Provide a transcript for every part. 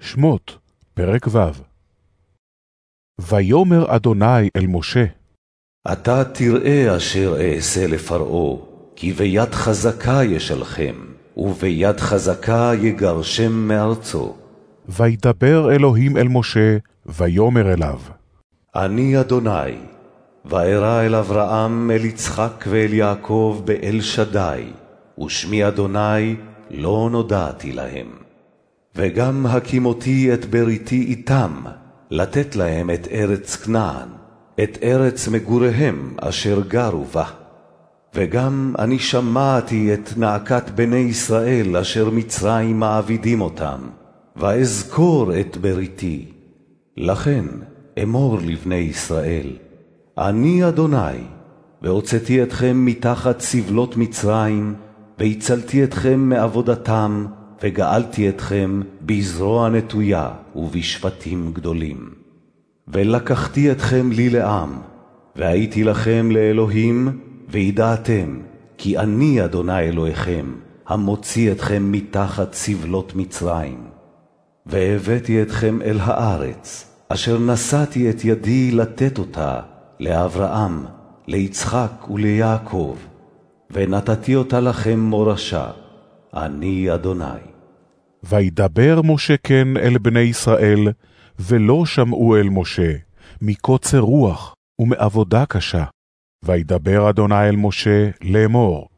שמות, פרק ו' ויאמר אדוני אל משה, אתה תראה אשר אעשה לפרעה, כי ביד חזקה ישלחם, וביד חזקה יגרשם מארצו. וידבר אלוהים אל משה, ויאמר אליו, אני אדוני, וארא אל אברהם, אל יצחק ואל יעקב באל שדי, ושמי אדוני לא נודעתי להם. וגם הקימותי את בריתי איתם, לתת להם את ארץ כנען, את ארץ מגוריהם אשר גרו בה. וגם אני שמעתי את נאקת בני ישראל אשר מצרים מעבידים אותם, ואזכור את בריתי. לכן אמור לבני ישראל, אני אדוני, והוצאתי אתכם מתחת סבלות מצרים, והצלתי אתכם מעבודתם, וגאלתי אתכם בזרוע נטויה ובשפטים גדולים. ולקחתי אתכם לי לעם, והייתי לכם לאלוהים, וידעתם כי אני אדוני אלוהיכם, המוציא אתכם מתחת סבלות מצרים. והבאתי אתכם אל הארץ, אשר נשאתי את ידי לתת אותה לאברהם, ליצחק וליעקב, ונתתי אותה לכם מורשה, אני אדוני. וידבר משה כן אל בני ישראל, ולא שמעו אל משה, מקוצר רוח ומעבודה קשה. וידבר אדוני אל משה לאמור,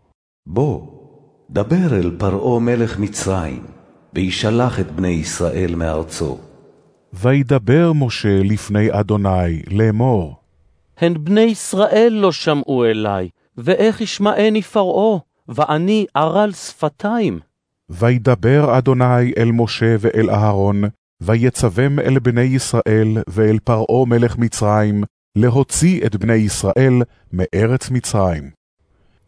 בוא, דבר אל פרעה מלך מצרים, וישלח את בני ישראל מארצו. וידבר משה לפני אדוני לאמור, הן בני ישראל לא שמעו אלי, ואיך ישמעני פרעה, ואני ערל שפתיים. וידבר אדוני אל משה ואל אהרון, ויצבם אל בני ישראל ואל פרעה מלך מצרים, להוציא את בני ישראל מארץ מצרים.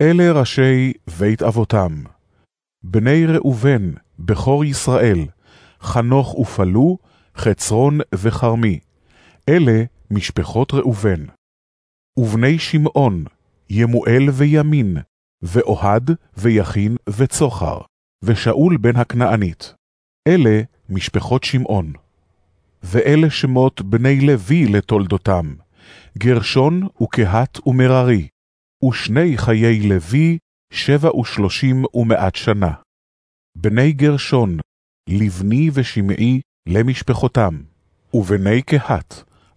אלה ראשי בית אבותם. בני ראובן, בכור ישראל, חנוך ופלו, חצרון וכרמי. אלה משפחות ראובן. ובני שמעון, ימואל וימין, ואוהד ויכין וצוחר. ושאול בן הכנענית. אלה משפחות שמעון. ואלה שמות בני לוי לתולדותם, גרשון וקהת ומררי, ושני חיי לוי, שבע ושלושים ומעט שנה. בני גרשון, לבני ושמעי למשפחותם, ובני קהת,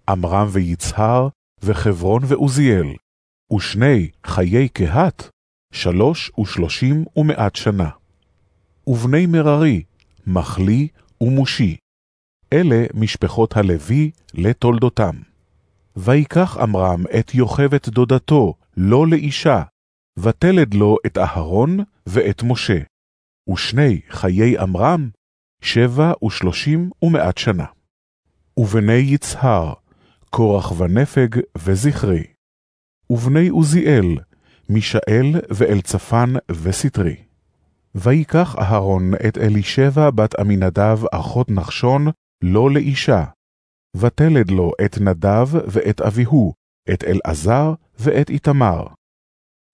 עמרם ויצהר, וחברון ועוזיאל, ושני חיי קהת, שלוש ושלושים ומעט שנה. ובני מררי, מחלי ומושי. אלה משפחות הלוי לתולדותם. ויקח עמרם את יוכבת דודתו, לא לאישה, ותלד לו את אהרון ואת משה. ושני חיי עמרם, שבע ושלושים ומעט שנה. ובני יצהר, קורח ונפג וזכרי. ובני עוזיאל, מישאל ואלצפן וסטרי. ויקח אהרון את אלישבע בת עמינדב אחות נחשון לא לאישה, ותלד לו את נדב ואת אביהו, את אלעזר ואת איתמר.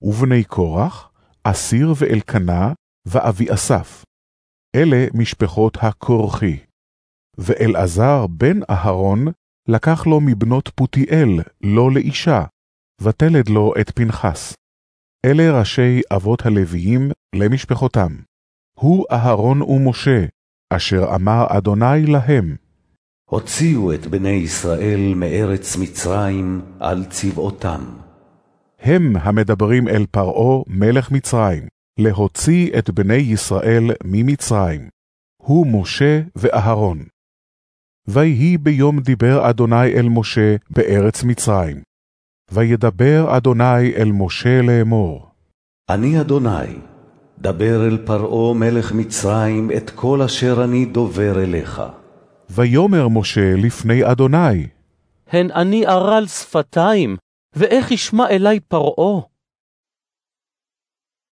ובני קורח, אסיר ואלקנה, ואבי אסף. אלה משפחות הכורחי. ואלעזר בן אהרון לקח לו מבנות פותיאל לא לאישה, ותלד לו את פנחס. אלה ראשי אבות הלוויים למשפחותם. הוא אהרון ומשה, אשר אמר אדוני להם. הוציאו את בני ישראל מארץ מצרים על צבאותם. הם המדברים אל פרעה מלך מצרים, להוציא את בני ישראל ממצרים. הוא משה ואהרון. ויהי ביום דיבר אדוני אל משה בארץ מצרים. וידבר אדוני אל משה לאמור. אני אדוני, דבר אל פרעה מלך מצרים את כל אשר אני דובר אליך. ויאמר משה לפני אדוני, הן אני ערל שפתיים, ואיך ישמע אלי פרעה?